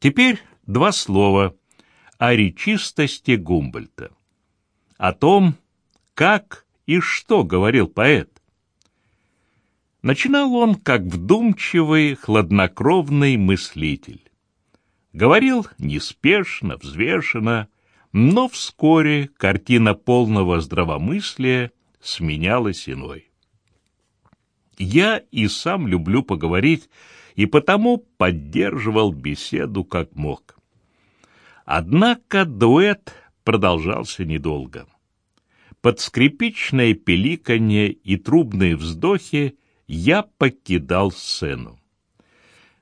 Теперь два слова о речистости Гумбольта. О том, как и что говорил поэт. Начинал он как вдумчивый, хладнокровный мыслитель. Говорил неспешно, взвешенно, но вскоре картина полного здравомыслия сменялась иной. Я и сам люблю поговорить, и потому поддерживал беседу как мог. Однако дуэт продолжался недолго. Под скрипичное пеликанье и трубные вздохи я покидал сцену.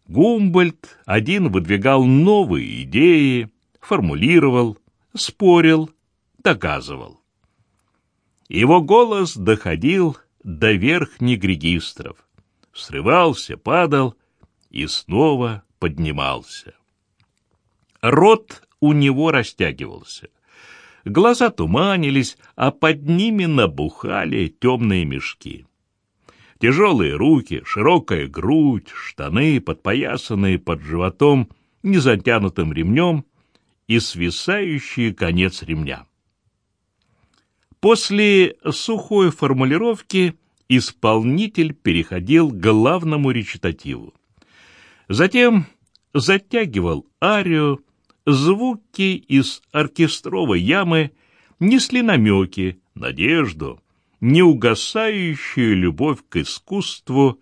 Гумбольд один выдвигал новые идеи, формулировал, спорил, доказывал. Его голос доходил до верхних регистров, срывался, падал и снова поднимался. Рот у него растягивался. Глаза туманились, а под ними набухали темные мешки. Тяжелые руки, широкая грудь, штаны, подпоясанные под животом незатянутым ремнем и свисающий конец ремня. После сухой формулировки исполнитель переходил к главному речитативу. Затем затягивал арию, звуки из оркестровой ямы несли намеки, надежду, неугасающую любовь к искусству,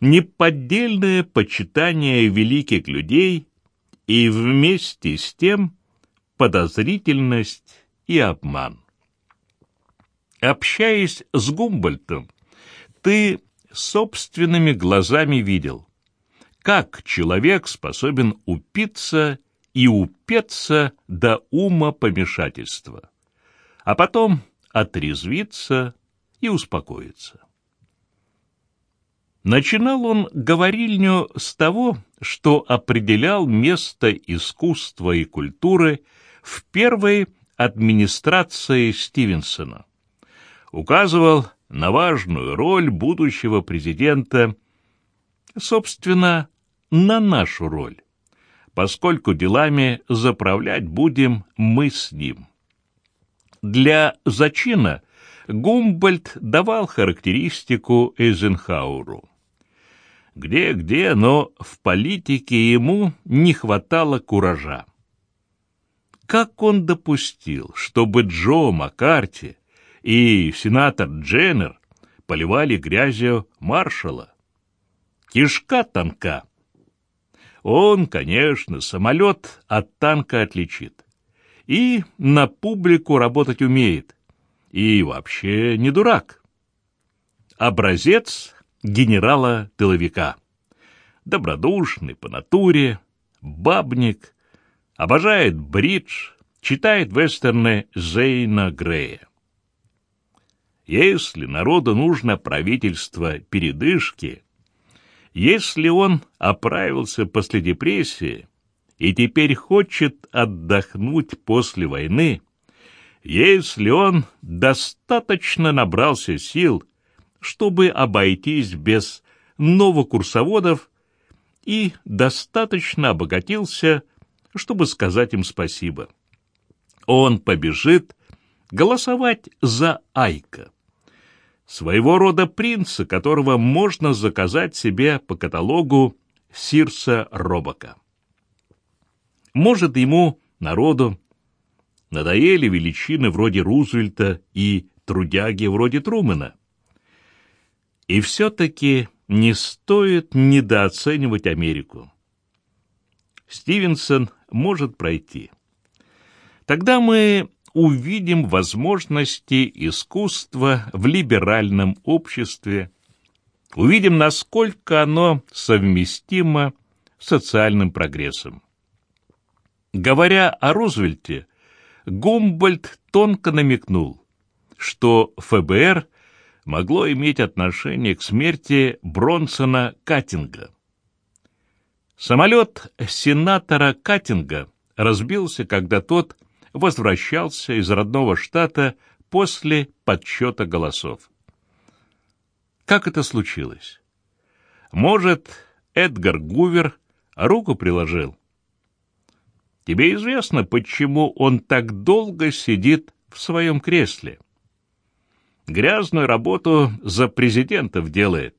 неподдельное почитание великих людей и вместе с тем подозрительность и обман. Общаясь с Гумбольтом, ты собственными глазами видел, как человек способен упиться и упеться до ума помешательства, а потом отрезвиться и успокоиться. Начинал он говорильню с того, что определял место искусства и культуры в первой администрации Стивенсона. Указывал на важную роль будущего президента, собственно, на нашу роль, поскольку делами заправлять будем мы с ним. Для зачина Гумбольд давал характеристику Эйзенхауру. Где-где, но в политике ему не хватало куража. Как он допустил, чтобы Джо Маккарти и сенатор Дженнер поливали грязью маршала? Кишка танка. Он, конечно, самолет от танка отличит. И на публику работать умеет – и вообще не дурак. Образец генерала-тыловика. Добродушный по натуре, бабник, обожает бридж, читает вестерны Зейна Грея. Если народу нужно правительство передышки, если он оправился после депрессии и теперь хочет отдохнуть после войны, если он достаточно набрался сил, чтобы обойтись без новокурсоводов и достаточно обогатился, чтобы сказать им спасибо. Он побежит голосовать за Айка, своего рода принца, которого можно заказать себе по каталогу Сирса Робока. Может, ему, народу, надоели величины вроде Рузвельта и трудяги вроде Трумэна. И все-таки не стоит недооценивать Америку. Стивенсон может пройти. Тогда мы увидим возможности искусства в либеральном обществе, увидим, насколько оно совместимо с социальным прогрессом. Говоря о Рузвельте, Гумбольд тонко намекнул, что ФБР могло иметь отношение к смерти Бронсона Каттинга. Самолет сенатора Каттинга разбился, когда тот возвращался из родного штата после подсчета голосов. Как это случилось? Может, Эдгар Гувер руку приложил? Тебе известно, почему он так долго сидит в своем кресле? Грязную работу за президентов делает.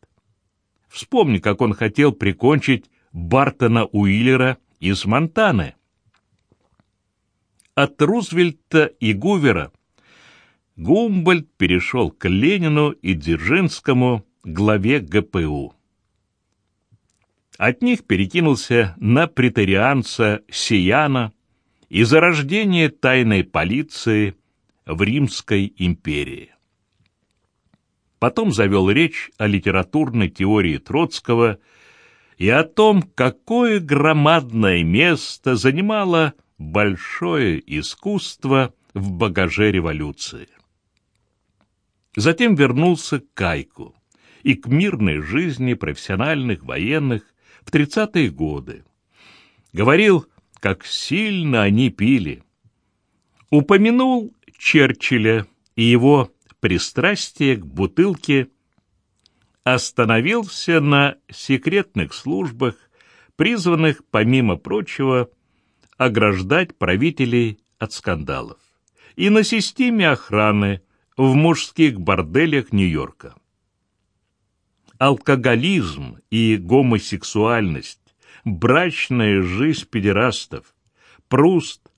Вспомни, как он хотел прикончить Бартона Уиллера из Монтаны. От Рузвельта и Гувера Гумбольд перешел к Ленину и Дзержинскому, главе ГПУ. От них перекинулся на претарианца Сияна и зарождение тайной полиции в Римской империи. Потом завел речь о литературной теории Троцкого и о том, какое громадное место занимало большое искусство в багаже революции. Затем вернулся к Кайку и к мирной жизни профессиональных военных в 30-е годы. Говорил, как сильно они пили. Упомянул Черчилля и его пристрастие к бутылке, остановился на секретных службах, призванных, помимо прочего, ограждать правителей от скандалов, и на системе охраны в мужских борделях Нью-Йорка алкоголизм и гомосексуальность, брачная жизнь педерастов, Пруст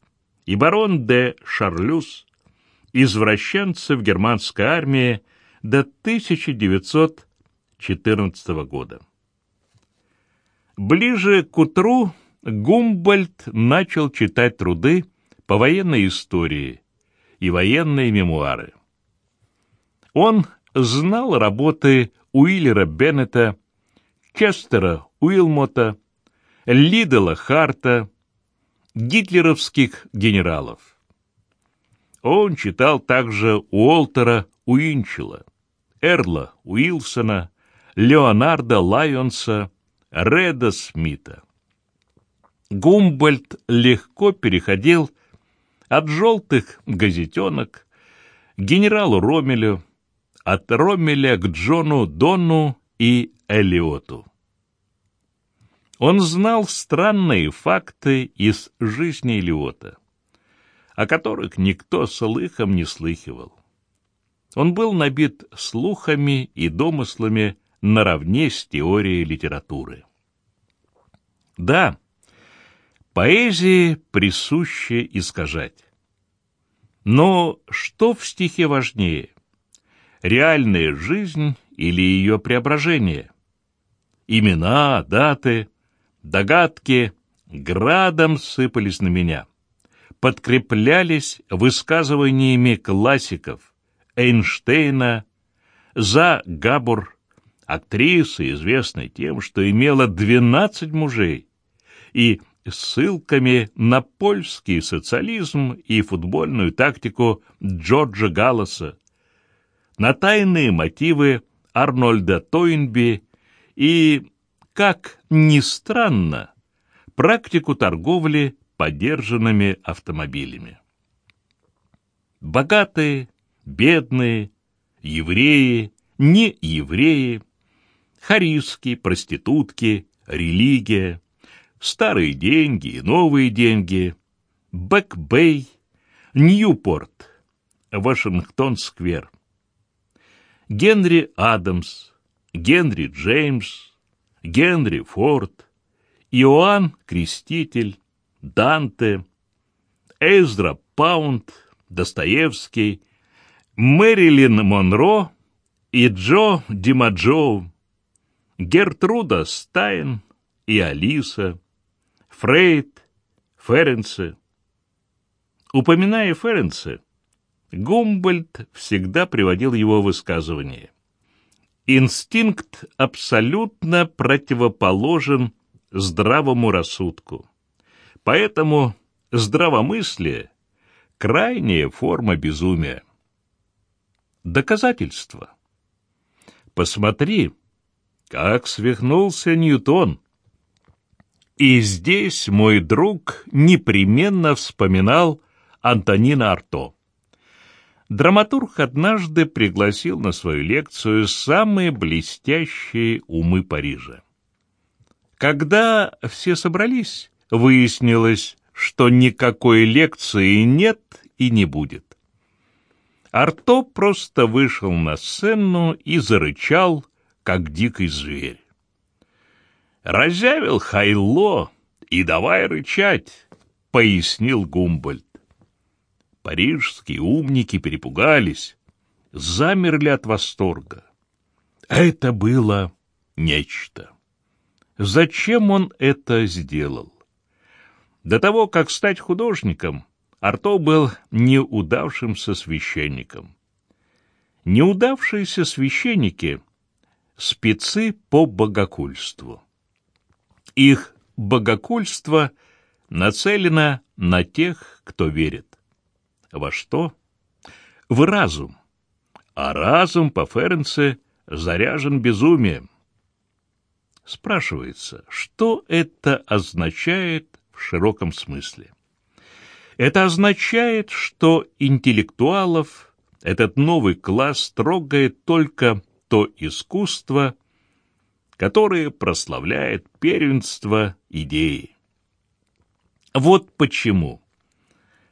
и барон де Шарлюз, извращенцы в германской армии до 1914 года. Ближе к утру Гумбольд начал читать труды по военной истории и военные мемуары. Он знал работы Уиллера Беннета, Честера Уилмота, Лидела Харта, гитлеровских генералов. Он читал также Уолтера Уинчела, Эрла Уилсона, Леонарда Лайонса, Реда Смита. Гумбольд легко переходил от желтых газетенок генералу Ромелю, от Роммеля к Джону Донну и Элиоту. Он знал странные факты из жизни Элиота, о которых никто слыхом не слыхивал. Он был набит слухами и домыслами наравне с теорией литературы. Да, поэзии присуще искажать. Но что в стихе важнее? реальная жизнь или ее преображение. Имена, даты, догадки градом сыпались на меня, подкреплялись высказываниями классиков Эйнштейна, За Габур, актрисы, известной тем, что имела 12 мужей, и ссылками на польский социализм и футбольную тактику Джорджа Галласа, на тайные мотивы Арнольда Тойнби и, как ни странно, практику торговли подержанными автомобилями. Богатые, бедные, евреи, не евреи, хористки, проститутки, религия, старые деньги и новые деньги, Бэк-Бэй, Ньюпорт, Вашингтон-сквер. Генри Адамс, Генри Джеймс, Генри Форд, Иоанн Креститель, Данте, Эзра Паунд, Достоевский, Мэрилин Монро и Джо Димаджоу, Гертруда Стайн и Алиса, Фрейд, Ференце. Упоминая Ференце, Гумбольд всегда приводил его высказывание. Инстинкт абсолютно противоположен здравому рассудку. Поэтому здравомыслие – крайняя форма безумия. Доказательство. Посмотри, как свихнулся Ньютон. И здесь мой друг непременно вспоминал Антонина Арто драматург однажды пригласил на свою лекцию самые блестящие умы Парижа. Когда все собрались, выяснилось, что никакой лекции нет и не будет. Арто просто вышел на сцену и зарычал, как дикий зверь. «Разявил хайло и давай рычать», — пояснил Гумбольд. Парижские умники перепугались, замерли от восторга. Это было нечто. Зачем он это сделал? До того, как стать художником, Арто был неудавшимся священником. Неудавшиеся священники — спецы по богокульству. Их богокульство нацелено на тех, кто верит. Во что? В разум. А разум по Ференце заряжен безумием. Спрашивается, что это означает в широком смысле? Это означает, что интеллектуалов этот новый класс трогает только то искусство, которое прославляет первенство идеи. Вот почему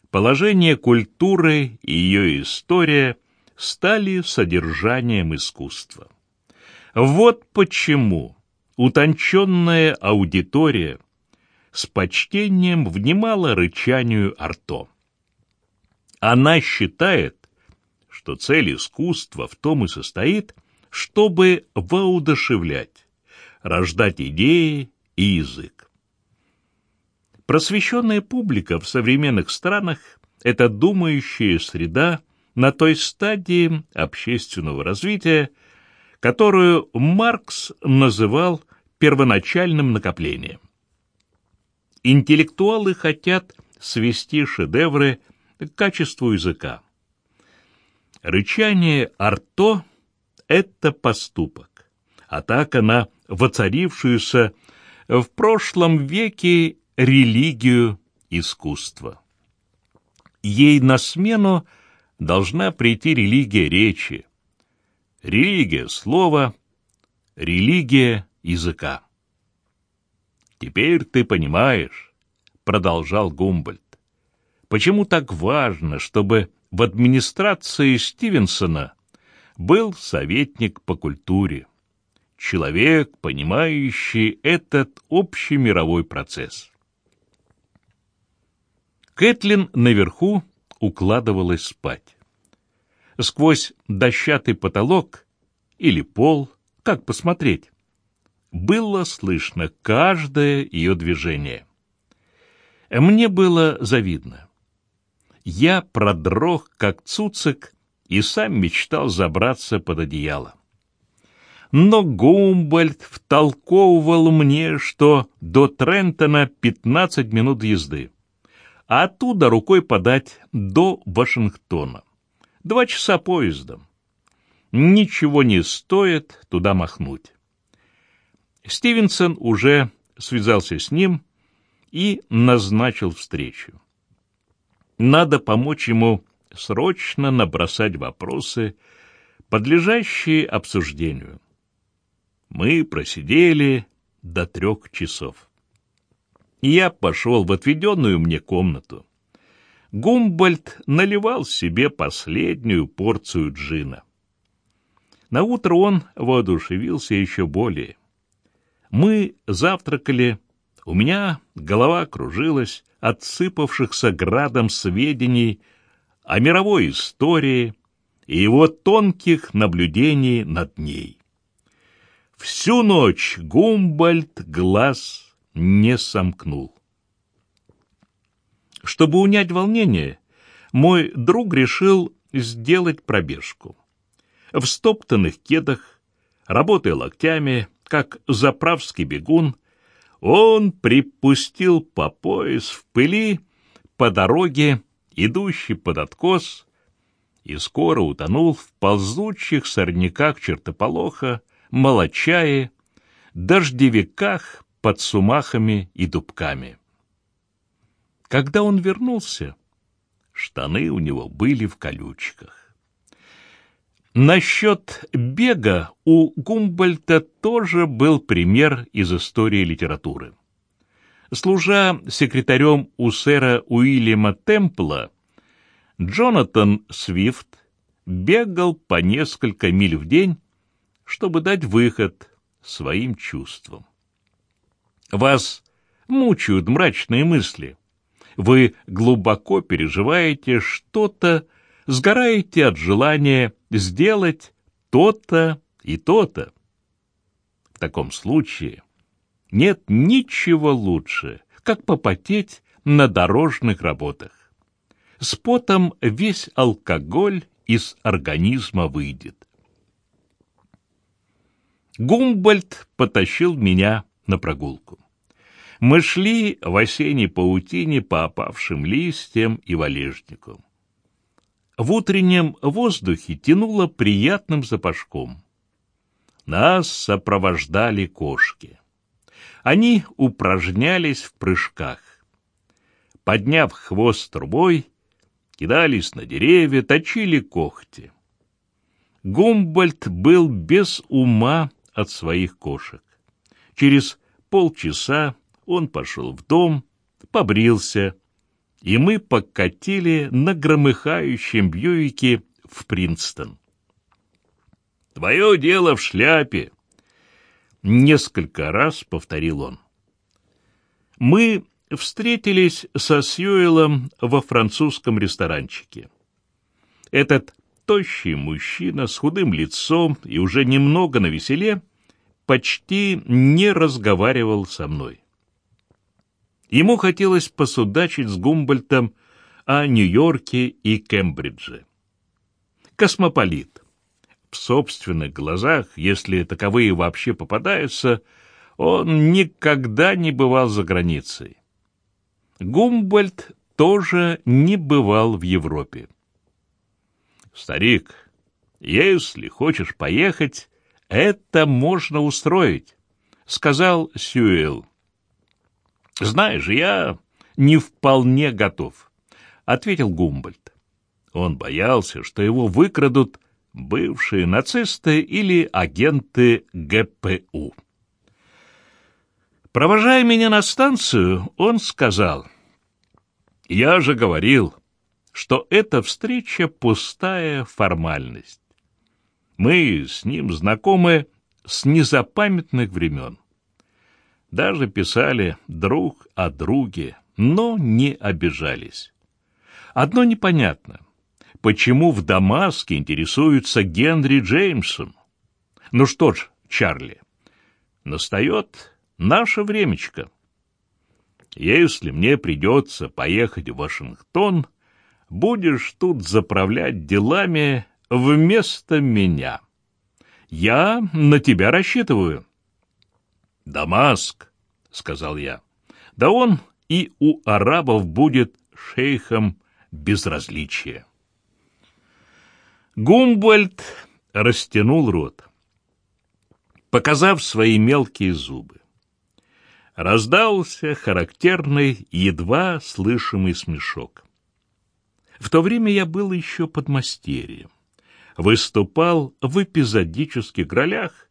положение культуры и ее история стали содержанием искусства. Вот почему утонченная аудитория с почтением внимала рычанию Арто. Она считает, что цель искусства в том и состоит, чтобы воодушевлять, рождать идеи и язык. Просвещенная публика в современных странах – это думающая среда на той стадии общественного развития, которую Маркс называл первоначальным накоплением. Интеллектуалы хотят свести шедевры к качеству языка. Рычание Арто — это поступок, атака на воцарившуюся в прошлом веке религию искусства. Ей на смену должна прийти религия речи, религия слова, религия языка. «Теперь ты понимаешь», — продолжал Гумбольд, «почему так важно, чтобы в администрации Стивенсона был советник по культуре, человек, понимающий этот общий мировой процесс». Кэтлин наверху укладывалась спать. Сквозь дощатый потолок или пол, как посмотреть, было слышно каждое ее движение. Мне было завидно. Я продрог, как цуцик, и сам мечтал забраться под одеяло. Но Гумбольд втолковывал мне, что до Трентона пятнадцать минут езды а оттуда рукой подать до Вашингтона. Два часа поездом. Ничего не стоит туда махнуть. Стивенсон уже связался с ним и назначил встречу. Надо помочь ему срочно набросать вопросы, подлежащие обсуждению. Мы просидели до трех часов. Я пошел в отведенную мне комнату. Гумбольд наливал себе последнюю порцию джина. На утро он воодушевился еще более. Мы завтракали, у меня голова кружилась от сыпавшихся градом сведений о мировой истории и его тонких наблюдений над ней. Всю ночь Гумбольд глаз не сомкнул. Чтобы унять волнение, мой друг решил сделать пробежку. В стоптанных кедах, работая локтями, как заправский бегун, он припустил по пояс в пыли по дороге, идущей под откос, и скоро утонул в ползучих сорняках чертополоха, молочае, дождевиках, под сумахами и дубками. Когда он вернулся, штаны у него были в колючках. Насчет бега у Гумбольта тоже был пример из истории литературы. Служа секретарем у сэра Уильяма Темпла, Джонатан Свифт бегал по несколько миль в день, чтобы дать выход своим чувствам. Вас мучают мрачные мысли. Вы глубоко переживаете что-то, сгораете от желания сделать то-то и то-то. В таком случае нет ничего лучше, как попотеть на дорожных работах. С потом весь алкоголь из организма выйдет. Гумбольд потащил меня на прогулку. Мы шли в осенней паутине по опавшим листьям и валежнику. В утреннем воздухе тянуло приятным запашком. Нас сопровождали кошки. Они упражнялись в прыжках. Подняв хвост трубой, кидались на деревья, точили когти. Гумбольд был без ума от своих кошек. Через полчаса он пошел в дом, побрился, и мы покатили на громыхающем Бьюике в Принстон. «Твое дело в шляпе!» Несколько раз повторил он. Мы встретились со Сьюэлом во французском ресторанчике. Этот тощий мужчина с худым лицом и уже немного навеселе почти не разговаривал со мной. Ему хотелось посудачить с Гумбольтом о Нью-Йорке и Кембридже. Космополит. В собственных глазах, если таковые вообще попадаются, он никогда не бывал за границей. Гумбольд тоже не бывал в Европе. «Старик, если хочешь поехать, это можно устроить», — сказал Сюэл. «Знаешь, я не вполне готов», — ответил Гумбольд. Он боялся, что его выкрадут бывшие нацисты или агенты ГПУ. Провожая меня на станцию, он сказал, «Я же говорил, что эта встреча — пустая формальность. Мы с ним знакомы с незапамятных времен. Даже писали друг о друге, но не обижались. Одно непонятно. Почему в Дамаске интересуются Генри Джеймсом? Ну что ж, Чарли, настает наше времечко. Если мне придется поехать в Вашингтон, будешь тут заправлять делами вместо меня. Я на тебя рассчитываю. Дамаск, сказал я. Да он и у арабов будет шейхом безразличия. Гумбольд растянул рот, показав свои мелкие зубы. Раздался характерный, едва слышимый смешок. В то время я был еще подмастерьем. Выступал в эпизодических ролях,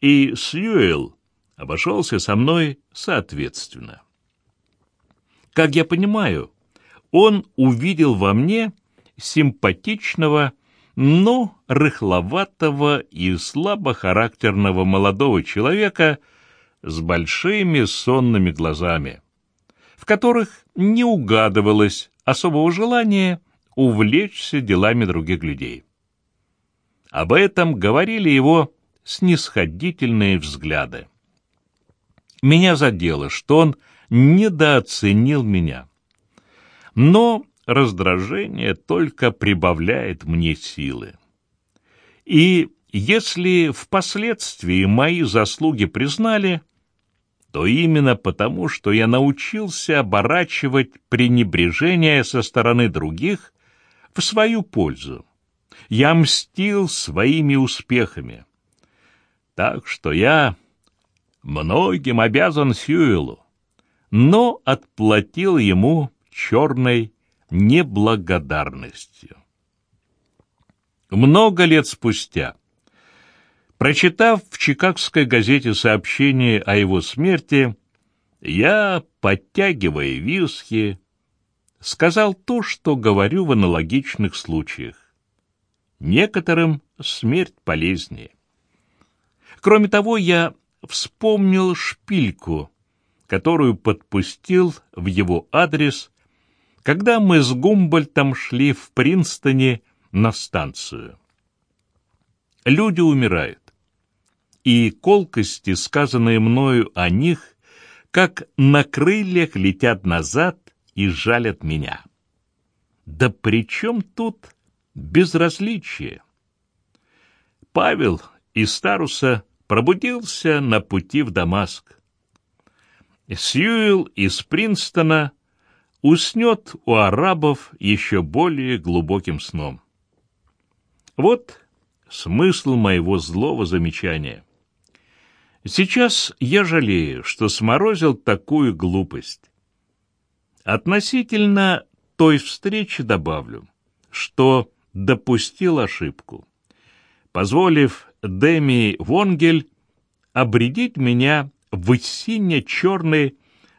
и Сьюэлл обошелся со мной соответственно. Как я понимаю, он увидел во мне симпатичного, но рыхловатого и слабохарактерного молодого человека с большими сонными глазами, в которых не угадывалось особого желания увлечься делами других людей. Об этом говорили его снисходительные взгляды. Меня задело, что он недооценил меня. Но раздражение только прибавляет мне силы. И если впоследствии мои заслуги признали, то именно потому, что я научился оборачивать пренебрежение со стороны других в свою пользу. Я мстил своими успехами. Так что я многим обязан Сьюэлу, но отплатил ему черной неблагодарностью. Много лет спустя, прочитав в чикагской газете сообщение о его смерти, я, подтягивая виски, сказал то, что говорю в аналогичных случаях. Некоторым смерть полезнее. Кроме того, я вспомнил шпильку, которую подпустил в его адрес, когда мы с Гумбольтом шли в Принстоне на станцию. Люди умирают, и колкости, сказанные мною о них, как на крыльях летят назад и жалят меня. Да при чем тут безразличие? Павел из Старуса пробудился на пути в Дамаск. Сьюил из Принстона уснет у арабов еще более глубоким сном. Вот смысл моего злого замечания. Сейчас я жалею, что сморозил такую глупость. Относительно той встречи добавлю, что допустил ошибку, позволив Деми Вонгель обредить меня в сине-черный,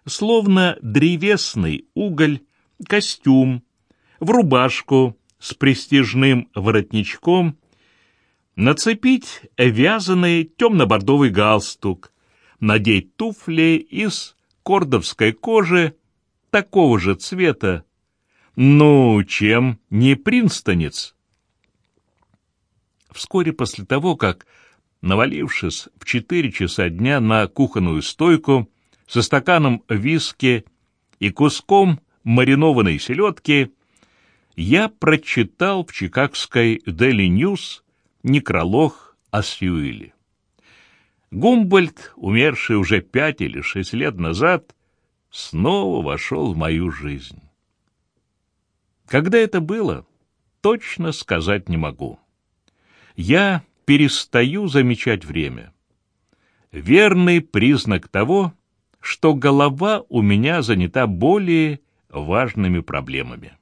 словно древесный уголь, костюм, в рубашку с престижным воротничком, нацепить вязаный темно-бордовый галстук, надеть туфли из кордовской кожи такого же цвета. Ну, чем не принстонец? Вскоре после того, как, навалившись в четыре часа дня на кухонную стойку со стаканом виски и куском маринованной селедки, я прочитал в чикагской Daily News некролог о Сьюиле. Гумбольд, умерший уже пять или шесть лет назад, снова вошел в мою жизнь. Когда это было, точно сказать не могу я перестаю замечать время. Верный признак того, что голова у меня занята более важными проблемами.